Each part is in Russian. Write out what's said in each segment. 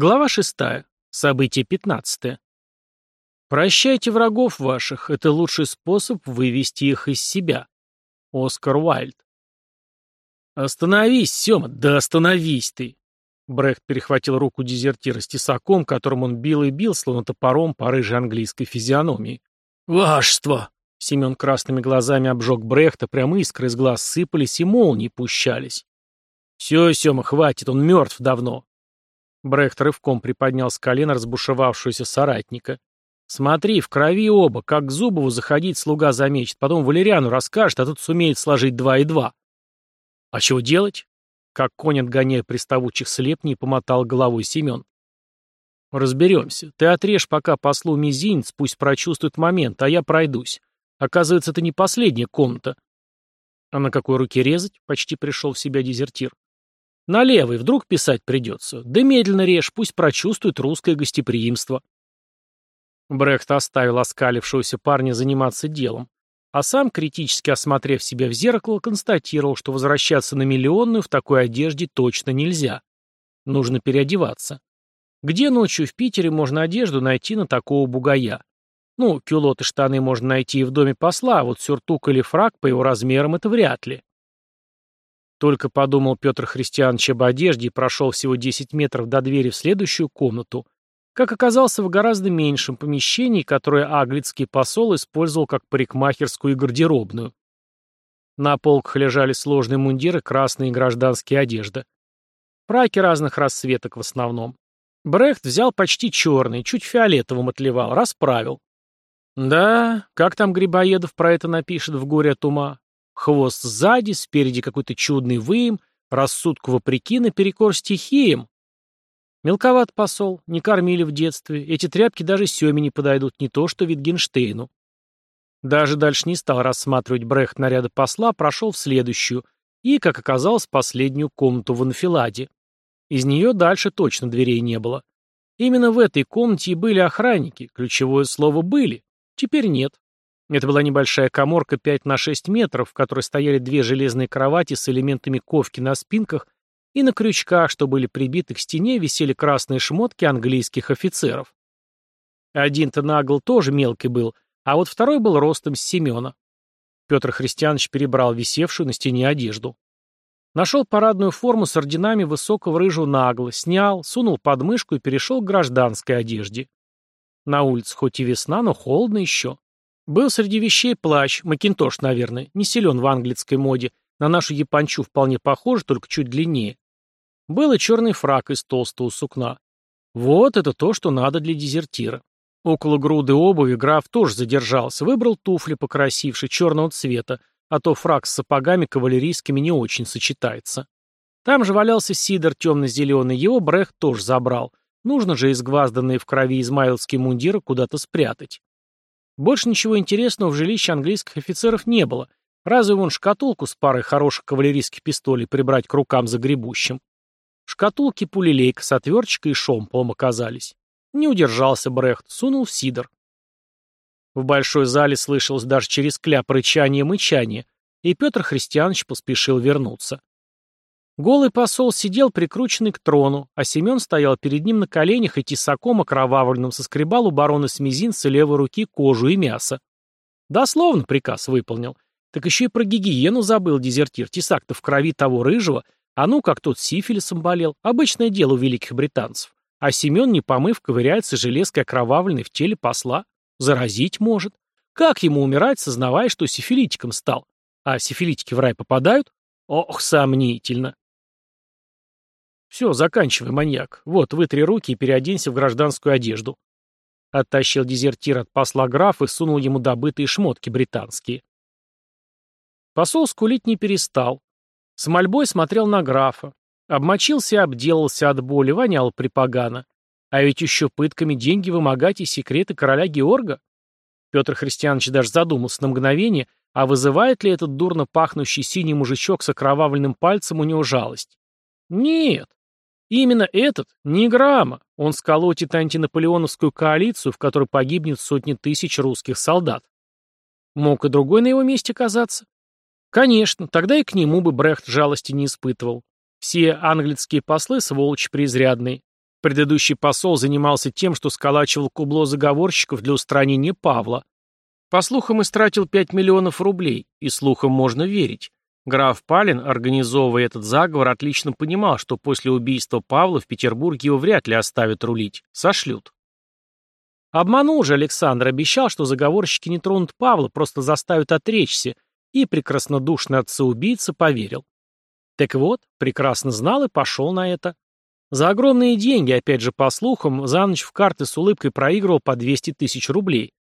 Глава 6. Событие 15. Прощайте врагов ваших, это лучший способ вывести их из себя. Оскар Уайльд. Остановись, Сёма, да остановись ты. Брехт перехватил руку дезертира с тесаком, которым он бил и бил, словно топором по рыжей английской физиономии. «Вашество!» Семен красными глазами обжег Брехта, прямо искры из глаз сыпались и молнии пущались. «Все, Сёма, хватит, он мертв давно. Брехт рывком приподнял с колена разбушевавшуюся соратника. «Смотри, в крови оба, как к Зубову заходить слуга заметит, потом Валериану расскажет, а тут сумеет сложить два и два». «А чего делать?» Как конь, отгоняя приставучих слепней, помотал головой Семен. «Разберемся. Ты отрежь пока послу мизинец, пусть прочувствует момент, а я пройдусь. Оказывается, это не последняя комната». «А на какой руке резать?» — почти пришел в себя дезертир. На левый вдруг писать придется. Да медленно режь, пусть прочувствует русское гостеприимство. Брехт оставил оскалившегося парня заниматься делом, а сам, критически осмотрев себя в зеркало, констатировал, что возвращаться на миллионную в такой одежде точно нельзя. Нужно переодеваться. Где ночью в Питере можно одежду найти на такого бугая? Ну, кюлоты штаны можно найти и в доме посла, а вот сюртук или фраг по его размерам это вряд ли. Только подумал Петр Христианович об одежде и прошел всего 10 метров до двери в следующую комнату, как оказался в гораздо меньшем помещении, которое аглицкий посол использовал как парикмахерскую и гардеробную. На полках лежали сложные мундиры, красные гражданские одежда. Праки разных расцветок в основном. Брехт взял почти черный, чуть фиолетовым отливал, расправил. Да, как там Грибоедов про это напишет в «Горе от ума»? Хвост сзади, спереди какой-то чудный выем, рассудку вопреки наперекор стихиям. Мелковат посол, не кормили в детстве, эти тряпки даже Семе не подойдут, не то что Витгенштейну. Даже дальше не стал рассматривать Брехт наряда посла, прошел в следующую и, как оказалось, последнюю комнату в анфиладе. Из нее дальше точно дверей не было. Именно в этой комнате и были охранники, ключевое слово «были». Теперь нет. Это была небольшая коморка 5 на 6 метров, в которой стояли две железные кровати с элементами ковки на спинках, и на крючках, что были прибиты к стене, висели красные шмотки английских офицеров. Один-то нагл тоже мелкий был, а вот второй был ростом с Семена. Петр Христианович перебрал висевшую на стене одежду. Нашел парадную форму с орденами высокого рыжего нагла, снял, сунул под мышку и перешел к гражданской одежде. На улице хоть и весна, но холодно еще. Был среди вещей плащ, макинтош, наверное, не силен в английской моде, на нашу япончу вполне похож, только чуть длиннее. Был и черный фрак из толстого сукна. Вот это то, что надо для дезертира. Около груды обуви граф тоже задержался, выбрал туфли покрасившие, черного цвета, а то фрак с сапогами кавалерийскими не очень сочетается. Там же валялся сидор темно-зеленый, его Брех тоже забрал. Нужно же изгвазданные в крови измайловские мундиры куда-то спрятать. Больше ничего интересного в жилище английских офицеров не было. Разве вон шкатулку с парой хороших кавалерийских пистолей прибрать к рукам за гребущим? Шкатулки пулелейка с отверточкой и шомполом оказались. Не удержался Брехт, сунул в сидор. В большой зале слышалось даже через кляп рычание и мычание, и Петр Христианович поспешил вернуться. Голый посол сидел прикрученный к трону, а Семен стоял перед ним на коленях и тесаком окровавленным соскребал у барона с мизинца левой руки кожу и мясо. Дословно приказ выполнил. Так еще и про гигиену забыл дезертир. Тесак-то в крови того рыжего, а ну как тот сифилисом болел. Обычное дело у великих британцев. А Семен, не помыв, ковыряется железкой окровавленной в теле посла. Заразить может. Как ему умирать, сознавая, что сифилитиком стал? А сифилитики в рай попадают? Ох, сомнительно. «Все, заканчивай, маньяк. Вот, вытри руки и переоденься в гражданскую одежду». Оттащил дезертир от посла граф и сунул ему добытые шмотки британские. Посол скулить не перестал. С мольбой смотрел на графа. Обмочился и обделался от боли, вонял припогано. А ведь еще пытками деньги вымогать и секреты короля Георга. Петр Христианович даже задумался на мгновение, а вызывает ли этот дурно пахнущий синий мужичок с окровавленным пальцем у него жалость? Нет, именно этот, не грамма, он сколотит антинаполеоновскую коалицию, в которой погибнет сотни тысяч русских солдат. Мог и другой на его месте оказаться. Конечно, тогда и к нему бы Брехт жалости не испытывал. Все английские послы сволочи преизрядные. Предыдущий посол занимался тем, что сколачивал кубло заговорщиков для устранения Павла. По слухам, истратил 5 миллионов рублей, и слухам можно верить. Граф Палин, организовывая этот заговор, отлично понимал, что после убийства Павла в Петербурге его вряд ли оставят рулить, сошлют. Обманул же Александр, обещал, что заговорщики не тронут Павла, просто заставят отречься, и прекраснодушный отца-убийца поверил. Так вот, прекрасно знал и пошел на это. За огромные деньги, опять же по слухам, за ночь в карты с улыбкой проигрывал по 200 тысяч рублей.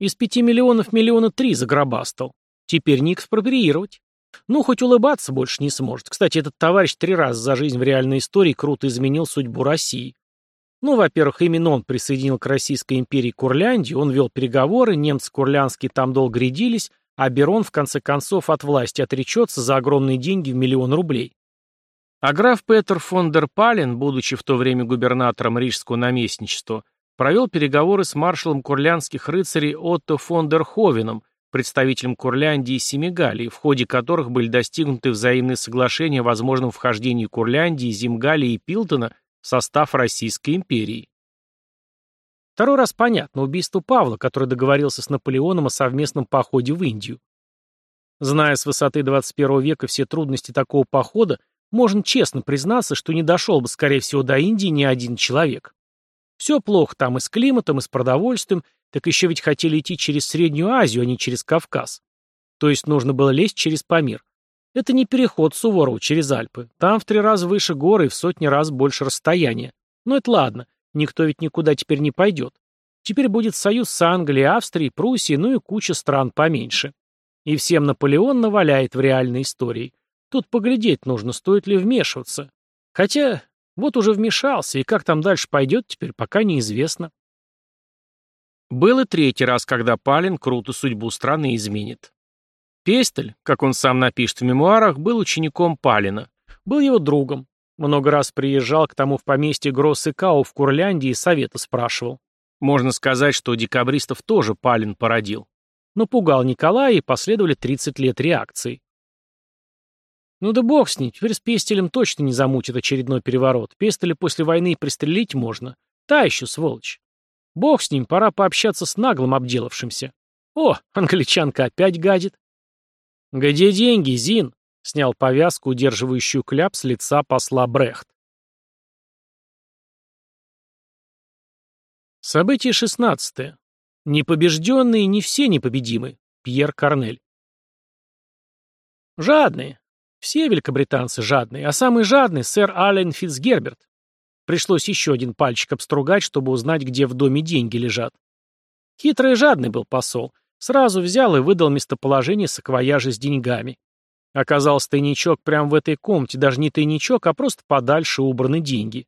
Из пяти миллионов миллиона три загробастал. Теперь не экспроприировать. Ну, хоть улыбаться больше не сможет. Кстати, этот товарищ три раза за жизнь в реальной истории круто изменил судьбу России. Ну, во-первых, именно он присоединил к Российской империи Курляндию, он вел переговоры, немцы курлянские там долго рядились, а Берон в конце концов от власти отречется за огромные деньги в миллион рублей. А граф Петер фон дер Пален, будучи в то время губернатором рижского наместничества, провел переговоры с маршалом курлянских рыцарей Отто фон дер Ховеном, представителем Курляндии и Семигалии, в ходе которых были достигнуты взаимные соглашения о возможном вхождении Курляндии, Зимгалии и Пилтона в состав Российской империи. Второй раз понятно убийство Павла, который договорился с Наполеоном о совместном походе в Индию. Зная с высоты 21 века все трудности такого похода, можно честно признаться, что не дошел бы, скорее всего, до Индии ни один человек. Все плохо там и с климатом, и с продовольствием, так еще ведь хотели идти через Среднюю Азию, а не через Кавказ. То есть нужно было лезть через Памир. Это не переход Суворова через Альпы. Там в три раза выше горы и в сотни раз больше расстояния. Но это ладно. Никто ведь никуда теперь не пойдет. Теперь будет союз с Англией, Австрией, Пруссией, ну и куча стран поменьше. И всем Наполеон наваляет в реальной истории. Тут поглядеть нужно, стоит ли вмешиваться. Хотя, вот уже вмешался, и как там дальше пойдет, теперь пока неизвестно. Был и третий раз, когда Палин круто судьбу страны изменит. Пестель, как он сам напишет в мемуарах, был учеником Палина. Был его другом. Много раз приезжал к тому в поместье Гросс и Кау в Курляндии и совета спрашивал. Можно сказать, что декабристов тоже Палин породил. Но пугал Николая, и последовали 30 лет реакции. Ну да бог с ним, теперь с Пестелем точно не замутит очередной переворот. Пестеля после войны пристрелить можно. Та еще сволочь. Бог с ним, пора пообщаться с наглым обделавшимся. О, англичанка опять гадит. «Где деньги, Зин?» Снял повязку, удерживающую кляп с лица посла Брехт. Событие шестнадцатое. Непобежденные не все непобедимы. Пьер Корнель. Жадные. Все великобританцы жадные, а самый жадный — сэр Аллен Фитцгерберт. Пришлось еще один пальчик обстругать, чтобы узнать, где в доме деньги лежат. Хитрый и жадный был посол. Сразу взял и выдал местоположение саквояжа с деньгами. Оказался тайничок прямо в этой комнате, даже не тайничок, а просто подальше убраны деньги.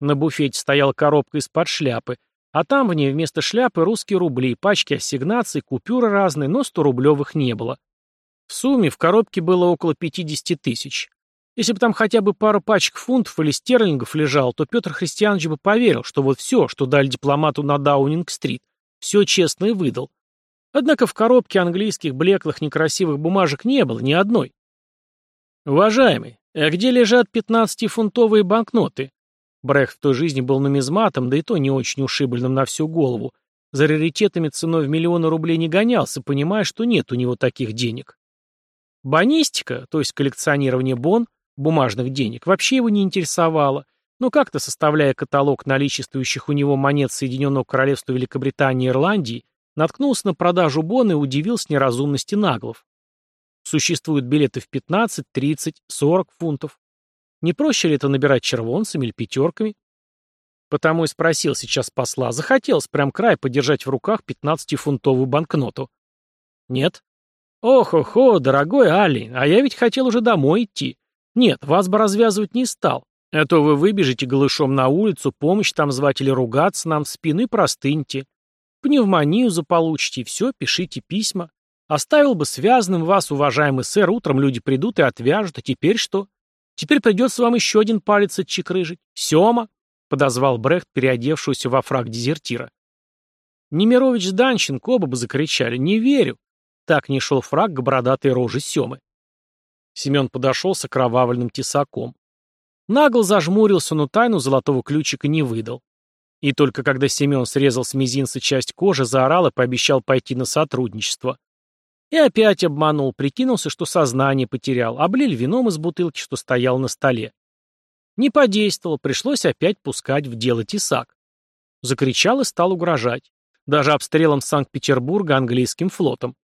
На буфете стояла коробка из-под шляпы, а там в ней вместо шляпы русские рубли, пачки ассигнаций, купюры разные, но 100-рублевых не было. В сумме в коробке было около 50 тысяч. Если бы там хотя бы пара пачек фунтов или стерлингов лежал, то Петр Христианович бы поверил, что вот все, что дали дипломату на Даунинг-стрит, все честно и выдал. Однако в коробке английских блеклых некрасивых бумажек не было ни одной. «Уважаемый, а где лежат пятнадцатифунтовые банкноты?» Брехт в той жизни был нумизматом, да и то не очень ушибленным на всю голову. За раритетами ценой в миллионы рублей не гонялся, понимая, что нет у него таких денег. Бонистика, то есть коллекционирование бон, бумажных денег, вообще его не интересовало, но как-то составляя каталог наличествующих у него монет Соединенного Королевства Великобритании и Ирландии, Наткнулся на продажу бона и удивился неразумности наглов. Существуют билеты в 15, 30, 40 фунтов. Не проще ли это набирать червонцами или пятерками? Потому и спросил сейчас посла. Захотелось прям край подержать в руках 15-фунтовую банкноту. Нет. Ох-охо, дорогой Али, а я ведь хотел уже домой идти. Нет, вас бы развязывать не стал. А то вы выбежите голышом на улицу, помощь там звать или ругаться нам в спины простыньте. Пневмонию заполучите, и все, пишите письма. Оставил бы связанным вас, уважаемый сэр, утром люди придут и отвяжут, а теперь что? Теперь придется вам еще один палец отчекрыжить. Сема, — подозвал Брехт, переодевшуюся во фраг дезертира. Немирович с Данченко оба бы закричали. «Не верю!» Так не шел фраг к бородатой роже Семы. Семен подошел с окровавленным тесаком. Нагло зажмурился, но тайну золотого ключика не выдал. И только когда Семен срезал с мизинца часть кожи, заорал и пообещал пойти на сотрудничество. И опять обманул, прикинулся, что сознание потерял, облил вином из бутылки, что стоял на столе. Не подействовал, пришлось опять пускать в дело тесак. Закричал и стал угрожать. Даже обстрелом Санкт-Петербурга английским флотом.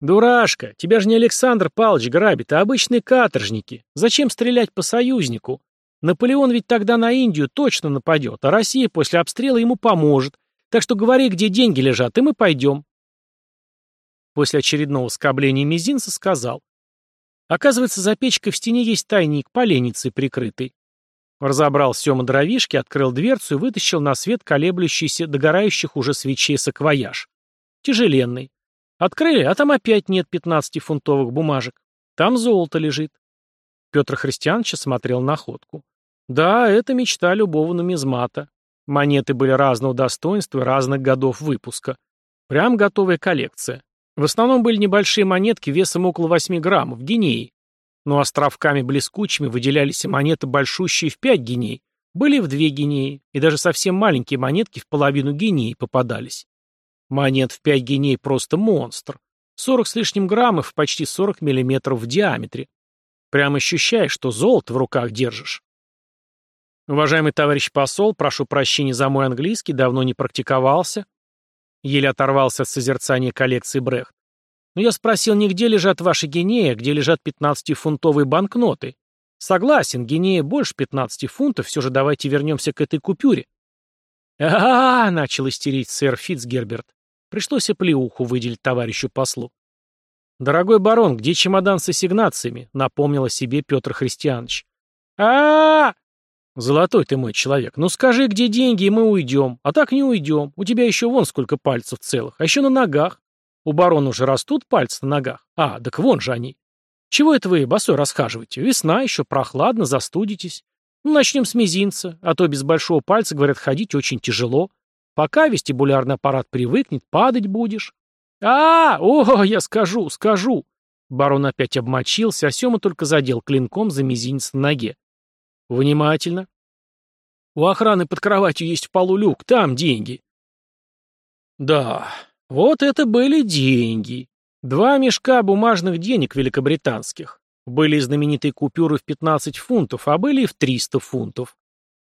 «Дурашка, тебя же не Александр Павлович грабит, а обычные каторжники. Зачем стрелять по союзнику? Наполеон ведь тогда на Индию точно нападет, а Россия после обстрела ему поможет. Так что говори, где деньги лежат, и мы пойдем. После очередного скобления мизинца сказал. Оказывается, за печкой в стене есть тайник, поленницей прикрытый. Разобрал Сема дровишки, открыл дверцу и вытащил на свет колеблющийся, догорающих уже свечей саквояж. Тяжеленный. Открыли, а там опять нет пятнадцатифунтовых бумажек. Там золото лежит. Петр Христианович смотрел на ходку. Да, это мечта любого нумизмата. Монеты были разного достоинства разных годов выпуска. Прям готовая коллекция. В основном были небольшие монетки весом около 8 граммов, гинеи. Но островками блескучими выделялись и монеты большущие в 5 гиней, были в 2 гинеи, и даже совсем маленькие монетки в половину гинеи попадались. Монет в 5 гиней просто монстр. 40 с лишним граммов, почти 40 миллиметров в диаметре. Прям ощущаешь, что золото в руках держишь. Уважаемый товарищ посол, прошу прощения за мой английский, давно не практиковался. Еле оторвался от созерцания коллекции Брехт. Но я спросил, не где лежат ваши гинеи, а где лежат 15-фунтовые банкноты. Согласен, гинея больше 15 фунтов, все же давайте вернемся к этой купюре. -а, -а начал истерить сэр Фитцгерберт. Пришлось и плеуху выделить товарищу послу. «Дорогой барон, где чемодан с ассигнациями?» — напомнил о себе Петр Христианович. а, -а, «Золотой ты мой человек, ну скажи, где деньги, и мы уйдем. А так не уйдем. У тебя еще вон сколько пальцев целых, а еще на ногах. У барона уже растут пальцы на ногах. А, так вон же они. Чего это вы босой расхаживаете? Весна еще, прохладно, застудитесь. Ну, начнем с мизинца, а то без большого пальца, говорят, ходить очень тяжело. Пока вестибулярный аппарат привыкнет, падать будешь. а, -а, -а О, я скажу, скажу!» Барон опять обмочился, а Сема только задел клинком за мизинец на ноге. «Внимательно!» «У охраны под кроватью есть в там деньги!» «Да, вот это были деньги!» Два мешка бумажных денег великобританских. Были знаменитые купюры в 15 фунтов, а были и в 300 фунтов.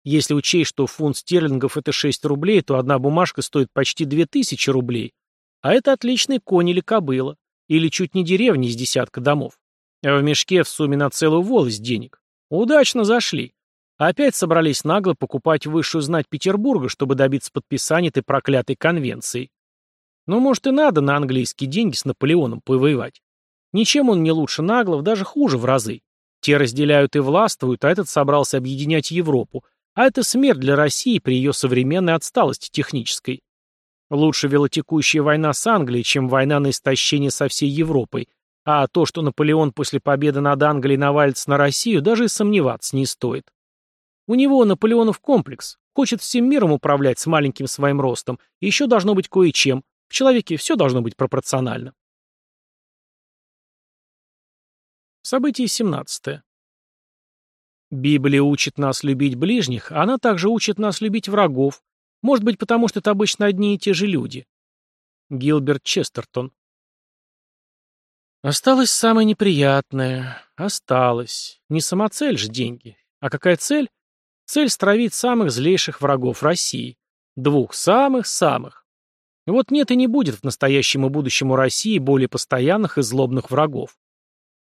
Если учесть, что фунт стерлингов это 6 рублей, то одна бумажка стоит почти 2000 рублей. А это отличный конь или кобыла. Или чуть не деревня из десятка домов. А в мешке в сумме на целую волость денег. Удачно зашли. Опять собрались нагло покупать высшую знать Петербурга, чтобы добиться подписания этой проклятой конвенции. Ну, может, и надо на английские деньги с Наполеоном повоевать. Ничем он не лучше наглов, даже хуже в разы. Те разделяют и властвуют, а этот собрался объединять Европу, а это смерть для России при ее современной отсталости технической. Лучше велотекущая война с Англией, чем война на истощение со всей Европой. А то, что Наполеон после победы над Англией навалится на Россию, даже и сомневаться не стоит. У него Наполеонов комплекс. Хочет всем миром управлять с маленьким своим ростом. И еще должно быть кое-чем. В человеке все должно быть пропорционально. Событие 17. Библия учит нас любить ближних, а она также учит нас любить врагов. Может быть, потому что это обычно одни и те же люди. Гилберт Честертон. Осталось самое неприятное. Осталось. Не самоцель же деньги. А какая цель? Цель стравить самых злейших врагов России. Двух самых-самых. Вот нет и не будет в настоящем и будущем у России более постоянных и злобных врагов.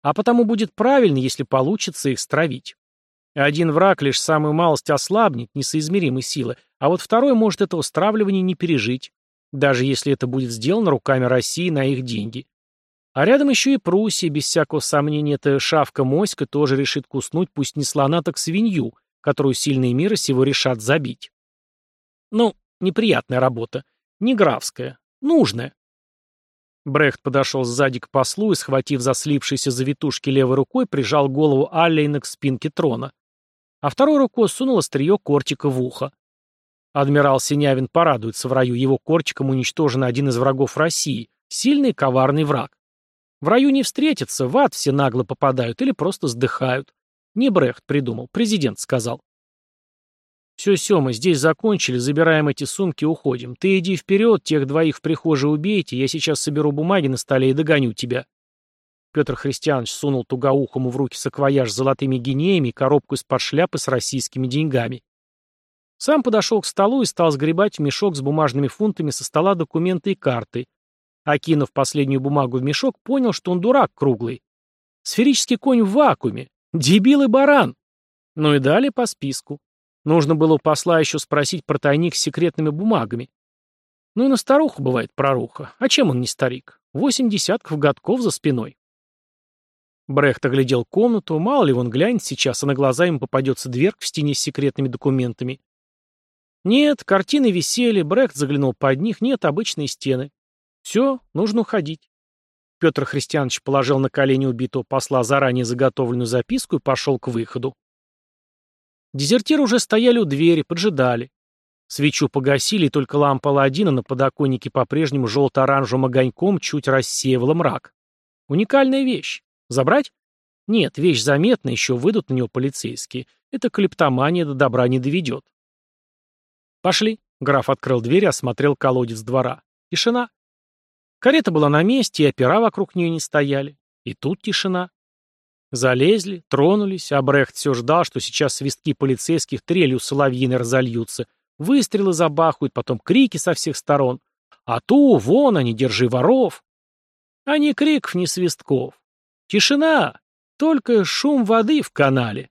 А потому будет правильно, если получится их стравить. Один враг лишь самую малость ослабнет, несоизмеримой силы, а вот второй может этого стравливания не пережить, даже если это будет сделано руками России на их деньги. А рядом еще и Пруссия, без всякого сомнения, эта шавка-моська тоже решит куснуть пусть не слона, так свинью, которую сильные мира сего решат забить. Ну, неприятная работа, не графская, нужная. Брехт подошел сзади к послу и, схватив за слипшиеся завитушки левой рукой, прижал голову Аллейна к спинке трона а второй рукой сунул острие кортика в ухо. Адмирал Синявин порадуется в раю, его кортиком уничтожен один из врагов России, сильный коварный враг. В раю не встретятся, в ад все нагло попадают или просто сдыхают. Не Брехт придумал, президент сказал. «Все, Сема, здесь закончили, забираем эти сумки, уходим. Ты иди вперед, тех двоих в прихожей убейте, я сейчас соберу бумаги на столе и догоню тебя». Петр Христианович сунул тугоухому в руки саквояж с золотыми гинеями и коробку из-под шляпы с российскими деньгами. Сам подошел к столу и стал сгребать в мешок с бумажными фунтами со стола документы и карты. Окинув последнюю бумагу в мешок, понял, что он дурак круглый. Сферический конь в вакууме. Дебил и баран. Ну и далее по списку. Нужно было у посла еще спросить про тайник с секретными бумагами. Ну и на старуху бывает проруха. А чем он не старик? Восемь десятков годков за спиной. Брехт оглядел комнату, мало ли он глянет сейчас, а на глаза ему попадется дверка в стене с секретными документами. Нет, картины висели, Брехт заглянул под них, нет, обычные стены. Все, нужно уходить. Петр Христианович положил на колени убитого посла заранее заготовленную записку и пошел к выходу. Дезертиры уже стояли у двери, поджидали. Свечу погасили, и только лампа Аладдина на подоконнике по-прежнему желто-оранжевым огоньком чуть рассеивала мрак. Уникальная вещь. Забрать? Нет, вещь заметна, еще выйдут на него полицейские. Это клептомания до добра не доведет. Пошли. Граф открыл дверь и осмотрел колодец двора. Тишина. Карета была на месте, и опера вокруг нее не стояли. И тут тишина. Залезли, тронулись, а Брехт все ждал, что сейчас свистки полицейских трелью соловьиной разольются, выстрелы забахают, потом крики со всех сторон. А ту, вон они, держи воров. А ни криков, ни свистков. Тишина, только шум воды в канале.